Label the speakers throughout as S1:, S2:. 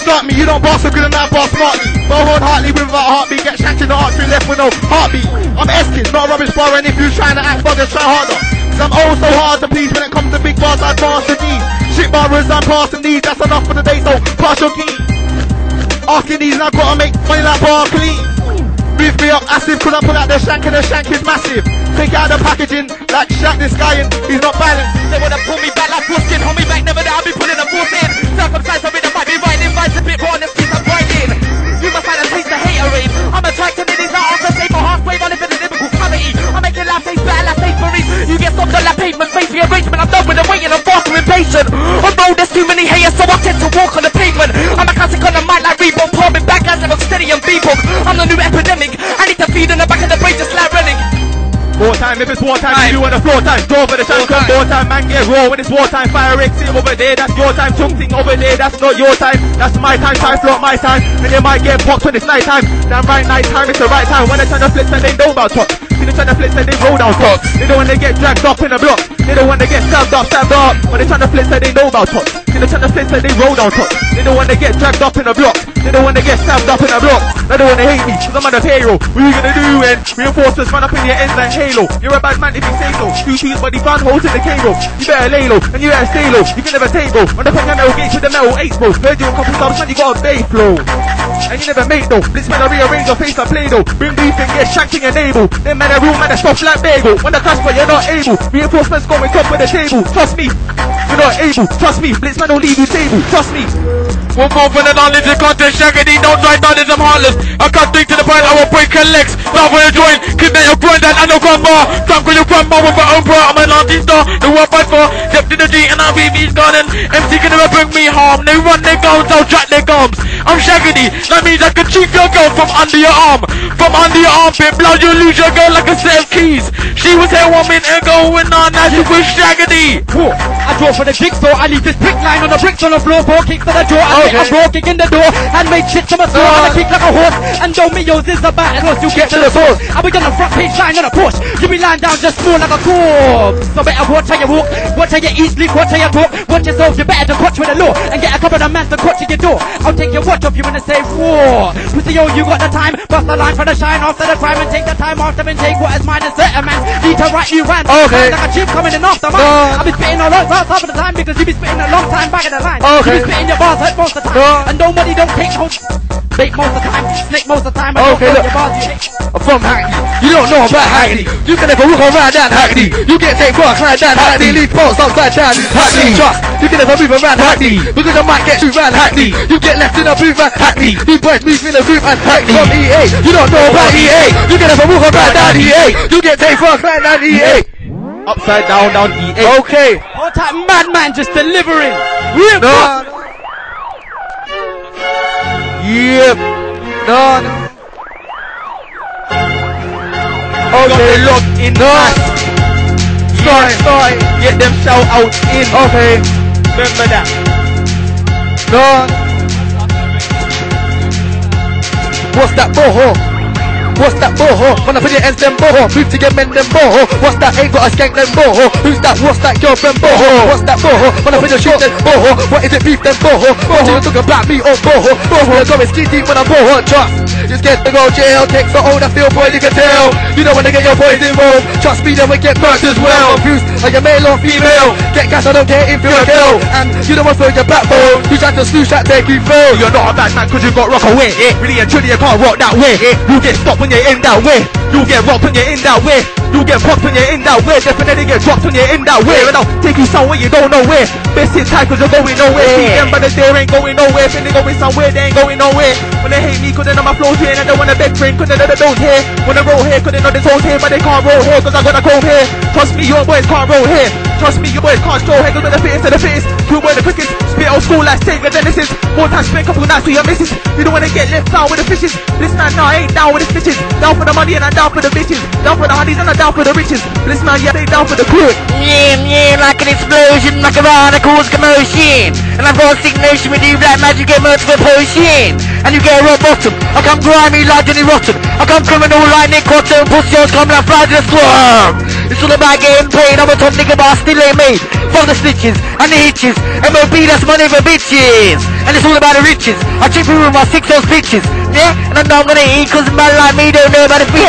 S1: start me. You don't boss so good I boss smartly. Bowhorn Hartley without heartbeat. Get shanked in the artery left with no heartbeat. I'm Eskin, not rubbish bar. And if you trying to act buggers, try harder. Cause I'm oh so hard to please when it comes to big bars. I master these. Shit bars, I'm passing these. That's enough for the day, so pass your key. Asking these, and I've gotta make money like Barkley. Beef me up acid, cause I pull out the shank and the shank is massive. Take out the packaging, like Shaq this guy and he's not balanced.
S2: They wanna pull me back like Puskin, hold me back, never that I'll be pulling a force in. Circumcised, I'm in the might be riding, vice a bit raw, and piece I'm grinding. You must find a taste of haterade. I'm attracted to I'm making life taste better, life taste for You get stopped on that pavement, face rearrangement, I'm done with the waiting, I'm far too impatient. On road, there's too many haters, so I tend to walk on the pavement. I'm a classic on the mic like Reebok, palming back as I'm steady and b I'm the new epidemic, I need to feed in the back of the brain just like running.
S1: Wartime, if it's wartime, time. you want the floor time. Door for the chance, come wartime, man, get raw when it's war time. Fire exit over there, that's your time. Chung thing over there, that's not your time. That's my time, time float my time. And you might get popped when it's night time. Damn right, night time, it's the right time. When they're trying to flip, and they know about top. See they to flip, and they roll down top. They don't want to get dragged up in the block. They don't want to get stabbed up, stabbed up. They're trying to flip, and they know about top. See they to flip, and they roll down top. They don't want to get dragged up in the block. They don't want to get stabbed up in the block. They don't want to hate me, cause I'm on the payroll. What you gonna do when reinforcements run up in your ends like Halo? You're a bad man if you say so. Two shoes, but he holes in the cable. You better lay low, and you better stay low. You can never table. On the metal gates with the metal eight bro. Heard you a couple times, man, you got a bay flow. And you never made though. This man, I rearrange your face, I play though. Bring beef and get shanked in your navel. Then man, a real man, a stuff like bagel. When the but you're not able. Reinforcements going top with the table. Trust me. You're not able. Trust me. Blitzman don't leave you table. Trust me.
S3: One more for the knowledge and content, shaggedy, don't try knowledge, I'm heartless. I can't think to the point, I will break your legs. Love when you join, kidnap your granddad and your grandma. Drunk with your grandma with my own bro, I'm a launching star. The one by four, kept in the G and I'll be V's garden. MC can never bring me harm, they run their guns, I'll track their gums. I'm shaggedy, that means I can cheat your girl from under your arm. From under your armpit, blood you lose your girl like a set of keys. She was here one minute ago and now she was shaggedy.
S4: I draw for the jigsaw, I leave this brick line on the bricks on the floor, four kicks to the jaw. I okay. I'm raw kicking the door and make shit to my soul. Uh, I kick like a horse and don't me yours is the battle once you get to the source. I'll be on the front page line on a push. You be lying down just small like a corpse. So better watch how you walk, watch how you eat, sleep, watch how you talk. Watch yourself, you better to watch with the law and get a couple of men to watch your door. I'll take your watch off you I say war. Pussy yo, you got the time, bust the line for the shine after the crime and take the time after and take what is mine and set a man. Need to write you rhymes.
S3: Okay.
S4: Like a chief coming in after mine. Uh, I'll be spitting a lot half of the time because you be spitting a long time back in the line.
S3: Okay.
S4: You be spitting your bars hurt most of the time. And nobody don't take no Bake most of the time, snake most of the time.
S3: Okay, look. I'm from Hackney. You don't know about Hackney. You can never walk around that Hackney. You get take work like that Hackney. Leave posts outside down Hackney. Trust. You can never move around Hackney. Because I might get you around Hackney. You get left in a booth at Hackney. You boys move in a group at Hackney. From EA. You don't know about EA. You can never walk around that EA. You get take work like that EA.
S1: Upside down, down EA.
S3: Okay.
S4: All type madman just delivering.
S3: Real no. Yep. No, no. Okay, look in no. Start, start. Get them shout out in. Okay. Remember that. No. What's that boho? What's that boho? Wanna put your ends them boho? Move to your men them boho. What's that? Ain't got a skank them boho. Who's that? What's that girlfriend boho? What's that boho? Wanna put your shit them boho? What is it beef them boho? What you talk about me or boho? Boho, I'm going ski deep when I'm boho. Trust. You scared to go jail, takes the old I feel boy, you can tell. You don't wanna get your boys involved. Trust me, then we get murked as well. Confused, are you male or female? Get gas, I don't care if you're a girl. And you don't want to your backbone. You try to snooze that they keep flow. You're not a bad man cause you got rock away. Yeah. Really and truly, you can't rock that way. Yeah. You get stopped when when you're in that way. You get rocked when you're in that way. You get popped when you're in that way. Definitely get dropped when you're in that way. And I'll take you somewhere you don't know where. Best sit tight cause you're going nowhere. See them but they ain't going nowhere. When they going somewhere, they ain't going nowhere. When they hate me cause they know my flow's here. And they wanna beg friend cause they know they don't hear. Wanna roll here cause they know this whole here. But they can't roll here cause I got a cold hair. Trust me, your boys can't roll here. Trust me, your boys can't stroll here cause when the face to the face. You were the quickest. Spit old school like Sega Genesis. More time spent couple nights with your missus. You don't wanna get left out with the fishes. This man now ain't down with the stitches. Down for the money and I'm down for the bitches. Down for the honeys and I'm down for the riches. This man, yeah, they down for the good.
S2: Yeah, yeah, like an explosion, like a rana cause commotion. And I've got a sick notion with you, black magic, get with potion. And you get a rock bottom. I come grimy like Johnny Rotten. I come criminal like Nick Cotton. Pussy come like fly to the swarm.
S3: It's all about getting paid. I'm a top nigga, but I still ain't made. Fuck the snitches and the hitches. MOB, that's money for bitches. And it's all about the riches. I treat people with my six old bitches. Yeah? And I know I'm gonna eat cause man like me don't know about the feet.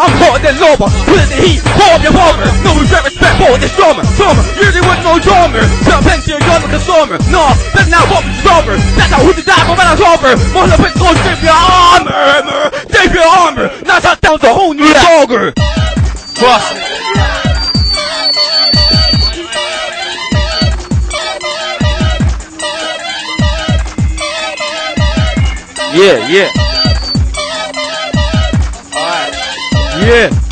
S5: I'm hotter than lava, put the heat, warm your warmer. No regret, respect for this drama, drama. Usually with no drama. Tell plenty of young like a stormer. No, but now what was drama? That's how who the die for when I drama. More than go straight for your armor, for your armor. Now that down's a whole new dogger. Trust me.
S3: Yeah, yeah.
S5: Yeah.
S3: Yeah.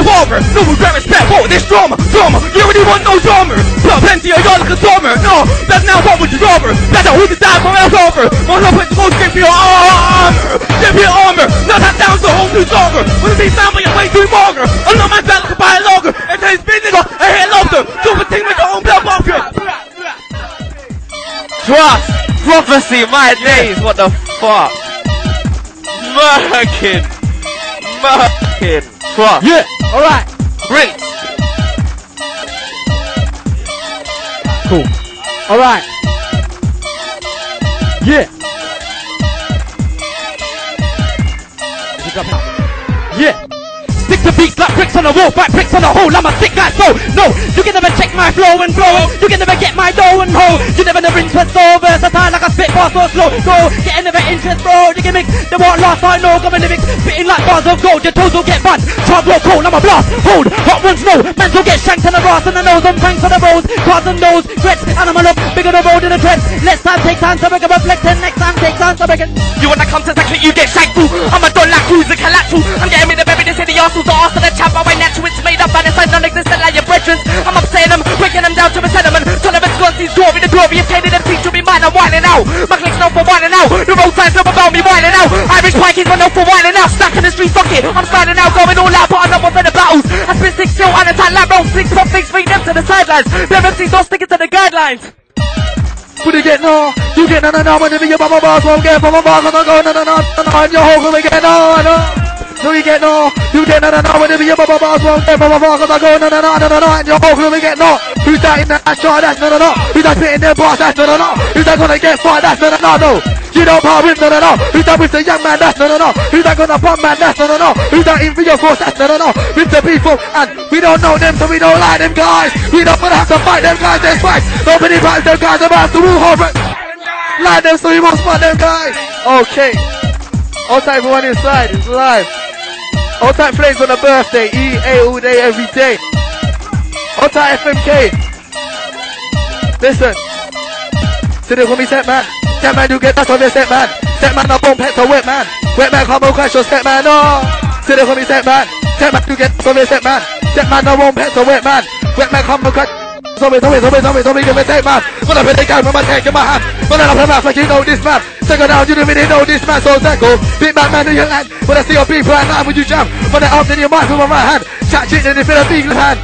S5: Your warmer. No regret, respect for this drama, drama. You really want no drama. Tell plenty of young like a stormer. No, that's now what was the drama. That's how who the die for us over. More than put the straight your armor, for your armor. Now that sounds a whole new stronger. When it be sound, but you're way too longer. I know my like a buy longer. And then it's been nigga, I hate lobster. Super thing with your own blood bunker.
S2: Trust! Prophecy, my days, what the fuck? Merkin! Merkin! Trust!
S6: Yeah, alright.
S2: Great!
S6: Cool. Alright. Yeah. Stick to beats like bricks on the wall, fight bricks on the hole. I'm a sick guy, so no, you can never check my flow and flow. You can never get my dough and hoe. You never never interest so versatile like a spitball so slow. Go, get never interest, bro. You can make the what last I know. Got my lyrics spitting like bars of gold. Your toes will get bun. Chop roll cold, I'm a blast. Hold, hot ones no. Man will get shanked in the ass and the nose and pranks on the roads. Cars and nose, threats, animal up, bigger the road in the treads. Let's time take time to make a reflect and next time take time to make it.
S2: You wanna come to the click, you get shanked through. I'm a don like who's a collateral. I'm getting me the baby, they the are chap, but by natural it's made up and it's like non-existent like your brethren. I'm upsetting them, breaking them down to a sediment. Tolerance got these glory, the glory is painted them teach to be mine, I'm whining out. My click's known for whining out. The road signs know about me whining out. Irish pikeys were known for whining out. Stuck in the street, fuck it. I'm standing out, going all out, but I'm not for the battles. I spin six still on a tight lap roll, six pop things, bring them to the sidelines. Them MCs don't stick it to the guidelines.
S3: Would you get no? You get no, no, no, whenever your mama boss won't get from a boss, and I go, no, no, no, no, and your whole gonna get no, no. No, you get no. You get no, no, no, whenever your mama boss won't a boss, and I go, no, no, no, no, no, no, and your whole gonna get no. Who's that in that shot? That's no, no, no. Who's that spitting their boss? That's no, no, no. Who's that gonna get fired? That's no, no, no, no. You don't power with no, no, no. Who's that with the young man? That's no, no, no. Who's that gonna pump man? That's no, no, no. Who's that in for your force? That's no, no, no. With the people, and we don't know them, so we don't like them guys. We don't wanna have to fight them guys. There's fight. Nobody fights them guys. About to move over. Like them, so we must fight them guys. Okay. All time everyone inside is live. All time flames on a birthday. EA all day, every day. All time FMK. Listen. To the homie set man. Set man, you get that on the set man. Set man, no bomb pets or wet man. Wet man, come on, crash your set man. No. To the homie set man. Set man, you get that on the set man. Set man, no bomb pets or wet man. Wet man, come on, crash. Zombie, zombie, zombie, zombie, zombie, give me take man. When I put the gun from my tank in my hand. When I up the mouth like you know this man. Second down, you don't really know this man, so tackle. Big man, man, in your land. When I see your people at night, would you jump? When I up in your mind with my right hand. Chat shit, then they feel a big hand.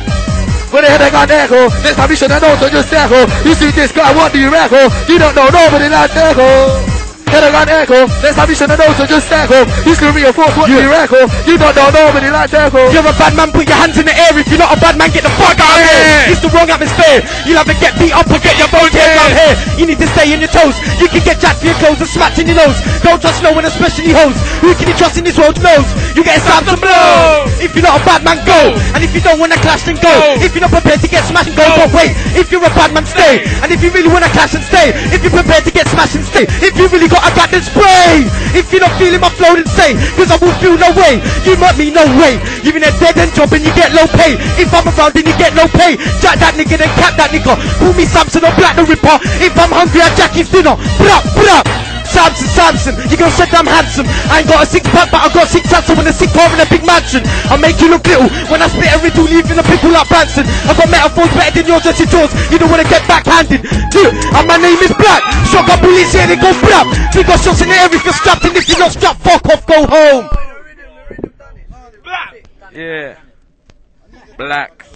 S3: When they hear they got echo, next time you should have known, so just echo. You see this guy, what do you reckon? You don't know nobody like echo. Head got echo, next time you should known, so just echo. You screw me your force, what do you reckon? You don't know nobody like echo.
S6: You're a bad man, put your hands in the air. If you're not a bad man, get the fuck out of here. It's the wrong atmosphere. You'll have to get beat up or get your bones hit down here. You need to stay in your toes. You can get jacked for your clothes and smacked in your nose. Don't trust no one, especially hoes. Who can you trust in this world knows? You get stabbed and blow. If you're not a bad man, go. And if you don't wanna clash, then go. If you're not prepared to get smashed, go. But wait, if you're a bad man, stay. And if you really wanna clash and stay. If you're prepared to get smashed and stay. If you really got a gut, then spray. If you're not feeling my flow, then say. Cause I will feel no way. You might me no way. In a dead end job and you get low pay. If I'm around, then you get no pay. Jack that nigga, then cap that nigga. Call me Samson or Black the Ripper. If I'm hungry, I jack his dinner. Bruh, bruh. Samson, Samson, you gon' said I'm handsome. I ain't got a six pack, but I got six hats with a sick car in a big mansion. I make you look little when I spit a riddle, leaving a pickle like Branson. I got metaphors better than yours, just your jaws. You don't wanna get backhanded. Dude, and my name is Black. Shotgun bullets here, they go blap. We got shots in the air if you're strapped, and if you're not strapped, fuck off, go home.
S2: Yeah. Black.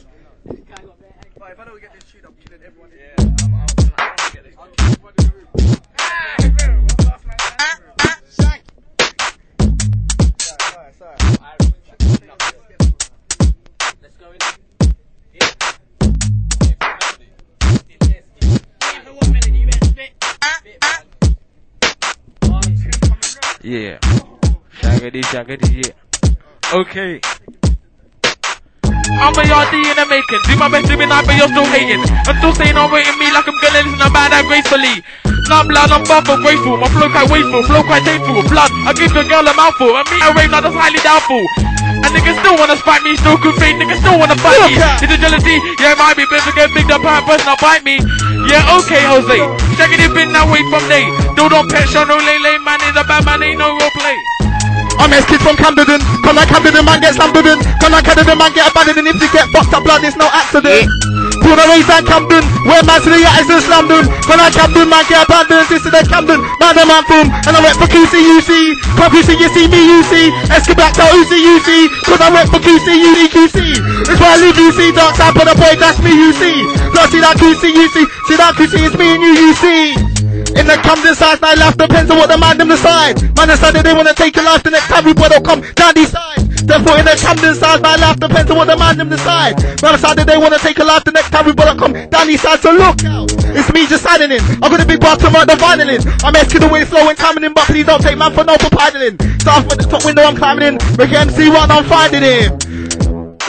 S7: Yeah. Shaggy, shaggy, yeah. Okay. I'm a RD in the making. Do my best to be nice, but you're still hating. I'm still saying I'm waiting me like I'm gonna listen about that gracefully. Now I'm loud, I'm buff, I'm grateful. My flow quite wasteful, flow quite tasteful. Blood, I give the girl a mouthful. And me, I rave, now that's highly doubtful. And niggas still wanna spite me, still could fake, niggas still wanna fight me. It's a jealousy, yeah, it might be to get big up per person, I'll bite me. Yeah, okay, Jose. Checking it been that way from day. Still don't pet show, no lay lay, man is a bad man, ain't no role play.
S8: I'm S kid from Camden. Come like Camden, man get slammed in. Come like Camden, man get abandoned. If you get fucked up, blood, it's no accident. Born and raised in Camden, where man to the and slammed in. Come like Camden, man get abandoned. This is the Camden, man the man from. And I went for QC, UC. Come QC, you see me, UC. Escobar, tell UC, UC. Cause I went for QC, UC, QC. That's why I leave UC, dark side, but the boy, that's me, UC. Don't see that QC, UC. See that QC, it's me and you, In the Camden sides, now life depends on what the man them decide. Man decided they wanna take your life, the next time we will come down these sides. Therefore, in the Camden sides, my life depends on what the man them decide. Man decided they wanna take your life, the next time we will come down these sides. So look out, it's me just signing in. I'm gonna be bottom right the violin. I'm asking the way slow and coming in, but please don't take man for no for piling in. Start with the top window I'm climbing in. Make see what I'm finding him.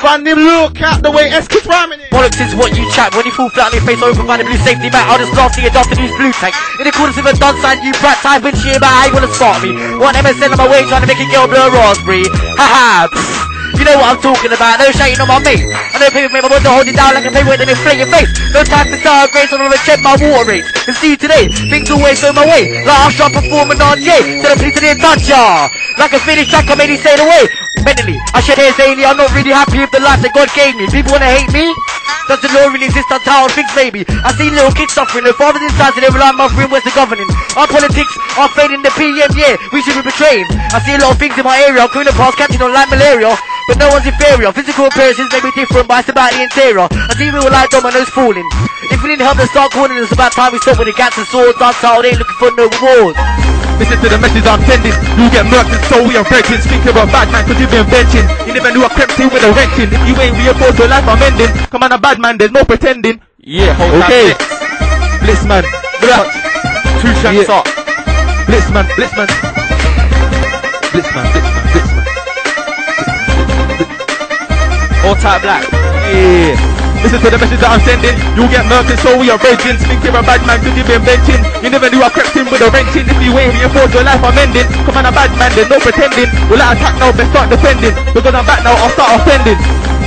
S8: Find him, look at the way S keeps rhyming it.
S3: Bollocks is what you chat when you fall flat on your face or provide a blue safety mat. I'll just blast you the news blue tank. In accordance with a done sign, you brat type and shit about how you wanna spot me. One MSN on my way trying to make a girl blow a raspberry. Haha. You know what I'm talking about, no shading on my mate. I know people make my to hold it down like a paperweight and inflate your face. No time to start grace gonna check my water rates. And see today, things always go my way. Like I start performing on yay, to the police didn't touch ya. Like a finished track, I made it stayed away. Mentally, I should hear Zany, I'm not really happy with the life that God gave me. People wanna hate me? Does the law really exist on town? Things maybe. I see little kids suffering, their fathers inside, and they rely on mothering, where's the governing? Our politics are fading the PM, yeah, we should be betrayed. I see a lot of things in my area, criminal past catching on like malaria. But no one's inferior, physical appearances may be different, but it's about the interior. I see real life dominoes falling. If we need help, then start calling, it's about time we stop with the gats and swords. I'm ain't looking for no rewards.
S8: Listen to the message I'm sending. You get murked and so we are venting. Speak to a bad man cause you've been venting. You never knew I crept in with a renting. If you ain't reinforced your life, I'm ending. Come on, a bad man, there's no pretending.
S7: Yeah, hold
S8: Okay.
S7: that.
S8: Blitzman. Blah.
S7: Two shanks
S8: Yeah.
S7: up.
S8: Blitzman. Blitzman. Blitzman. Blitzman. Blitzman.
S7: All type black.
S8: Yeah. Listen to the message that I'm sending. You get murked so we are virgins. Think you're a bad man cause you've been venting. You never knew I crept in with a renting. If you ain't reinforced your life, I'm ending. Come on, a bad man, there's no pretending. Will I attack now? Best start defending. Because I'm back now, I'll start offending.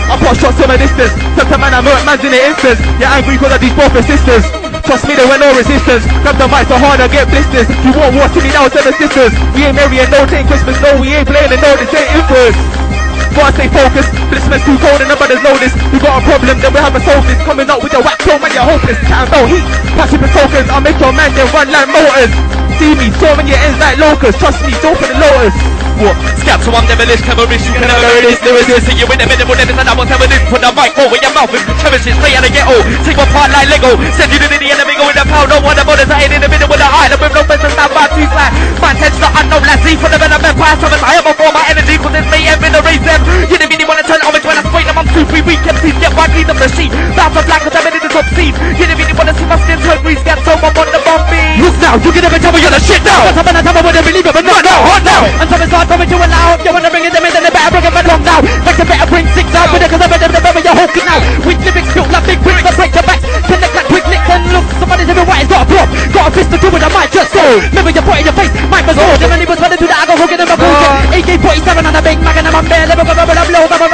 S8: I put shots from a distance. Tell the man I murk man's in an instance. You're angry because of these both sisters. Trust me, there were no resistance. Grab the mic so hard I get blisters. You won't watch me now, seven sisters. We ain't marrying no day Christmas, no, we ain't playing and no, this ain't influence. Gotta stay focused, this man's too cold and brothers know. We got a problem, then we have a solve this. Coming up with your whack tone, man, you're hopeless. Chat about heat, passive and focus. I'll make your man then run like motors. See me, storming your ends like locusts. Trust me, don't for the lotus.
S7: What? Scab, so I'm devilish, terrorist, you can never marry this lyricist. See you in the middle, never said I was ever this. Put the mic over your mouth and cherish it, stay out of ghetto. Take my part like Lego. Send you to the enemy, go with the pound. No one about us, I ain't in the middle with the island with no business, now bad two flat. Man, tends to unknown, let's see for the development pass. I'm I am before my energy, cause it's me, I'm in the race them. You didn't really wanna turn it on me when I spray them, I'm too free, weak, MCs get one, lead them the sheet. Bounce on black, cause I'm in the top seat. You didn't really wanna see my skin turn green, get so I'm on the bumpy.
S3: Look now, you can never tell me you're the shit now.
S4: What's up and I tell me what they believe it, but not now, hot now. And some is for me to allow. If you wanna bring it, then they better bring it along now. Like they better bring six out with it, cause I better remember you're hooking now. Weak lyrics built like big bricks, but break your back. Connect like quick licks and look. Somebody's every white, got a prop. Got a pistol to it, I might just go. Remember your foot in your face, might was old. Them was running to the I go hooking in my bullshit. AK 47 on a big mag and I'm on bare. Never go the blow, double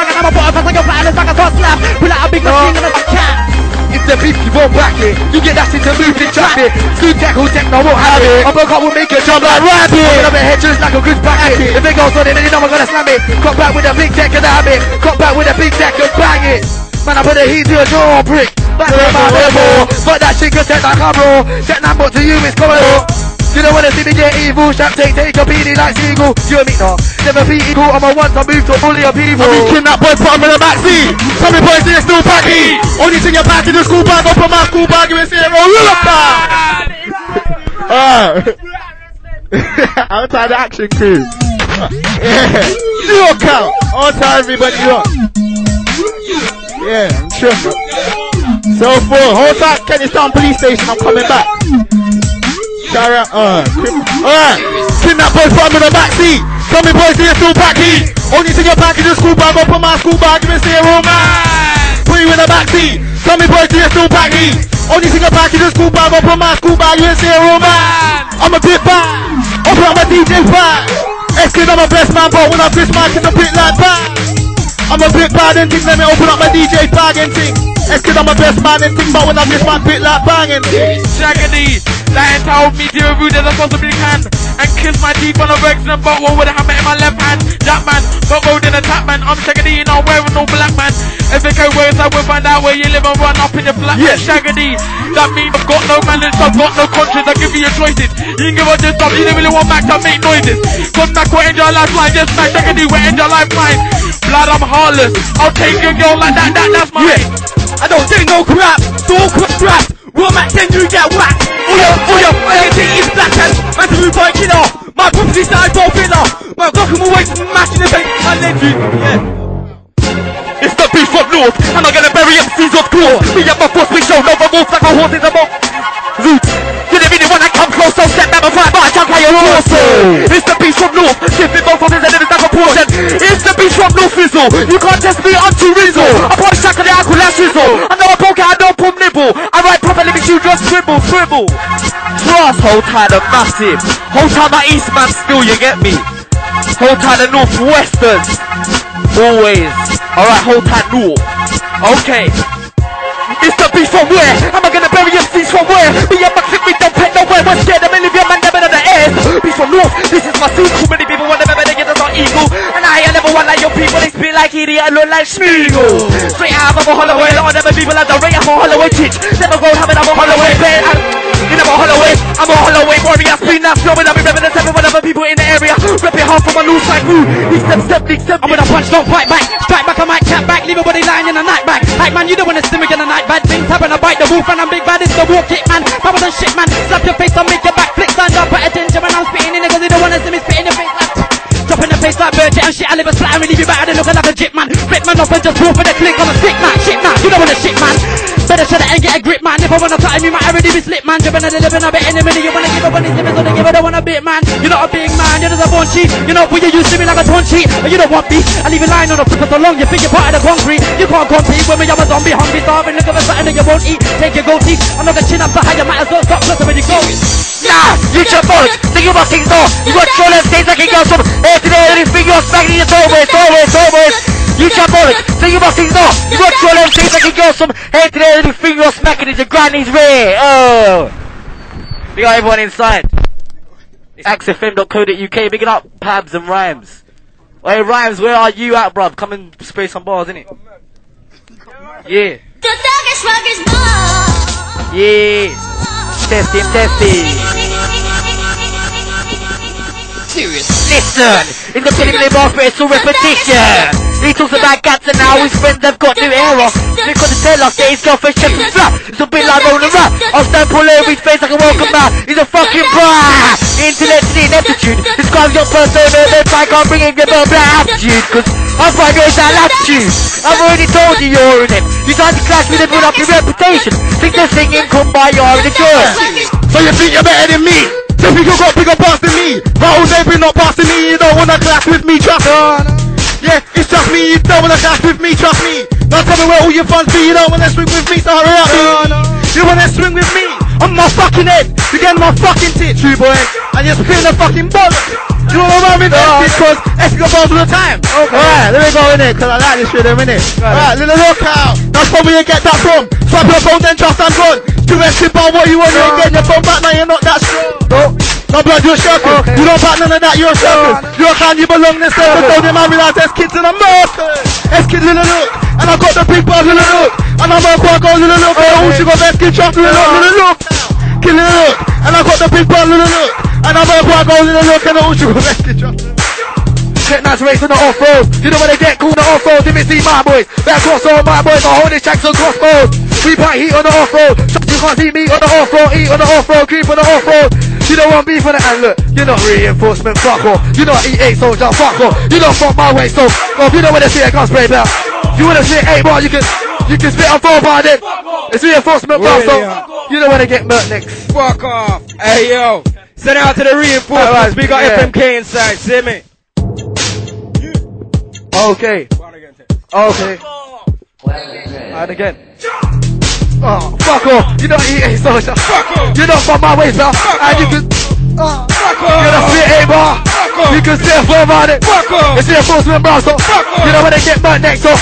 S3: beef you won't back it, you get that into moving traffic. Screw tackle, techno won't have it. I'm a bug will make you jump like rabbit. I'm gonna head just like a good packet. If it goes on it, then you know I'm gonna slam it. Cut back with a big deck and have it. Cut back with a big deck and bang it. Man, I put a heat to a jaw brick. Back to my level. But that shit can set like a bro. Set that but to you, it's coming up. You don't wanna see me get evil, shot take, take a beanie like seagull. You and me, no. Never be equal, I'm a once I move to bully of people.
S8: I mean, kidnap boys, him in the backseat. Some of the boys say it's still baggy. Only thing you're back in the school bag, open my school bag, you will see it roll up Alright. Ah. Outside the action crew. Yeah. Zero count. On time, everybody up. Yeah, I'm sure. So for hold tight, Kentish Town Police Station, I'm coming back. Carry. Uh, Alright. that boy's from in the backseat. Tell me boys, do you still back heat? Only thing your package is school bag, open my school bag, give me stay room man. Put you in the backseat. Tell me boys, do you still back heat? Only thing your package is school bag, open my school bag, give me stay room man. I'm a bit bad. Open up my DJ bag. S-Kid, I'm a best man, but when I fish my a bit like that. I'm a bit bad and thing, let me open up my DJ bag and thing. S-Kid, I'm a best man and thing, but when I fish my bit like bang and thing.
S7: Shaggedy, that told me to rude as I possibly can And kiss my teeth on a and but one with a hammer in my left hand. That man, got road in a tap man. I'm shaggedy, you know, wearing no black man? If it go worse, I will find out where you live and run up in the flat man
S8: Yes.
S7: Shaggedy, that means I've got no manners, I've got no conscience. I give you your choices. You can give us your stuff, you don't really want Max to make noises. Cause Mac will end your lifeline, just Mac Shaggedy will end your lifeline. Blood, I'm heartless. I'll take your girl like that, that, that's mine
S8: I don't take no crap, don't crap crap. Real Mac, then you get whacked. Oh yeah, oh yeah, everything is black and to move by killer. My property side for filler. My block him away from mashing the face. My legend, yeah.
S7: It's the beast from north, and I'm gonna bury MCs of claw. Me and my force, we show no remorse like a horse in the mouth. Roots, you didn't really wanna come close, so step back and fight, but I can't play your torso. It's the beast from north, shifting both of his enemies like a portion. It's the beast from north, fizzle. You can't test me, I'm too rizzle. I put a shack on the ankle, that's rizzle. I know I poke out, I don't pump nibble. I write properly, but you just scribble, scribble. Trust, hold tight, I'm massive. Hold tight, my Eastman still, you get me. Hold tight, the Northwestern. Always. Alright, hold tight, North. Okay. It's the beast from where? Am I gonna bury your seats from where? Me and my clique, we don't pet nowhere. We're scared of million man, never in the air. Beast from north, this is my sequel. Many people want they. And I ain't never one like your people. They spit like idiot, look like Smeagol. Straight out of a Holloway, of them people like the rate of a Holloway chitch. Never go having a Holloway bed. You never Holloway, I'm a Holloway warrior. Spin and I'll be repping the seven other people in the area. Rep hard from a loose like who? Leak step, step, leak step.
S4: I'm gonna punch, don't fight back. Strike back, I might cap back. Leave a body lying in a night bag. Like man, you don't wanna stomach in a night bad. Things happen, I bite the wolf and I'm big bad. It's the walk it, man. Power than shit, man. Slap your face, I'll make your back flick. Stand up, pay attention when I'm spitting in it, cause you don't wanna see me spit in your face like. Drop in the face like Virgin and shit, I live a slat and leave you better than looking like a jit man. Flip man off and just walk for the click on a stick man. Shit man, you don't wanna shit man. Better shut it and get a grip man. If I wanna time you might already be slip man. Jumping and living a bit in a minute. You wanna give up on these limits, they give it, don't want a bit man. You're not a big man, you're just a born cheat. You know, when you used to me like a torn cheat. But you don't want beef. I leave you lying on the floor so long, you think you're part of the concrete. You can't compete with me, I'm a zombie, hungry, starving, looking for something that you won't eat. Take your gold teeth, I'm not gonna chin up so high, you might as well stop closer when you go.
S7: Nah, you your bollocks. Think you must ignore. You got trollers, things like it goes from here to there. Anything you're smacking, it's always, always, always. You your bollocks. Think you must ignore. You got trollers, things like it goes from here to there. Anything you're smacking is your granny's rear. Oh. We got everyone inside. AxeFM.co.uk. Big it up, Pabs and Rhymes. Hey, Rhymes, where are you at, bruv? Come and spray some bars, innit? Yeah.
S9: The thuggish ruggish ball.
S7: Yeah. Test him, test him. Listen, in the film they bar it's a repetition. He talks about cats and now his friends have got new off. They got to tell us that his girlfriend checked his flat. It's a bit like rolling rap. I'll stand pull over his face like a welcome man. He's a fucking brat. Intellect and ineptitude. Describes your persona, then I can't bring in your black attitude. Cause I find there's that attitude. I've already told you you're in it. You tried to clash with and put up your reputation. Think they're singing come by your in the.
S8: So you think you're better than me? You think you got bigger bars than me? But whole day been not passing me. You don't wanna clash with me, trust me. Yeah, it's just me. You don't wanna clash with me, trust me. Now tell me where all your funds be. You don't wanna swing with me, so hurry up. You wanna swing with me? On my fucking head. You get my fucking tit, true boy. And you're spinning the fucking bollocks. You know what I'm invested cause F got balls all the time. Okay. Alright, let me go in it, cause I like this rhythm, innit? Alright, little look out. That's probably where you get that from. Swap your phone, then I'm gone. Do that shit about what you want, you ain't getting your phone back, now you're not that strong. No. No blood, you're circus.
S3: Okay.
S8: You don't back none of that, you're a circus. You're a clown, you belong in the circus. Don't them, I realize there's kids in America. S kid, little look. And I got the big bars, little look. And I'm a quack, go, little look. Okay. Oh, she got best kid, chop, little look, little look. Kill little look. And I got the big bars, little look. And I'm a quack, go, little look. And she got best kid.
S3: Get nice race on the off-road. You know when they get cool on the off-road. If it's see my boys, better cross all my boys. I hold this tracks on crossbows. We bite heat on the off-road. Shots you can't see me on the off-road. Eat on the off-road. Creep on the off-road. You don't want beef on it. And look, you're not reinforcement. Fuck off. You're not E8 soldier. Fuck off. You don't fuck my way. So, off. You know when they see a gun spray belt. You wanna see eight bar, you can, you can spit on four bar then. It's reinforcement bar, so, you know when they get murked next.
S10: Fuck off. Hey yo,
S6: Send out to the reinforcements.
S3: Alright,
S6: we got
S3: yeah.
S6: FMK inside. See me?
S3: Okay. Okay. And again. Oh, fuck off. You don't eat a soldier. Fuck off. You don't fuck my waist, bro. And you can. Oh, fuck off. You're a a bar. You can say a firm on it. Fuck off. It's your enforcement, bro. So. You know when they get burnt next, so.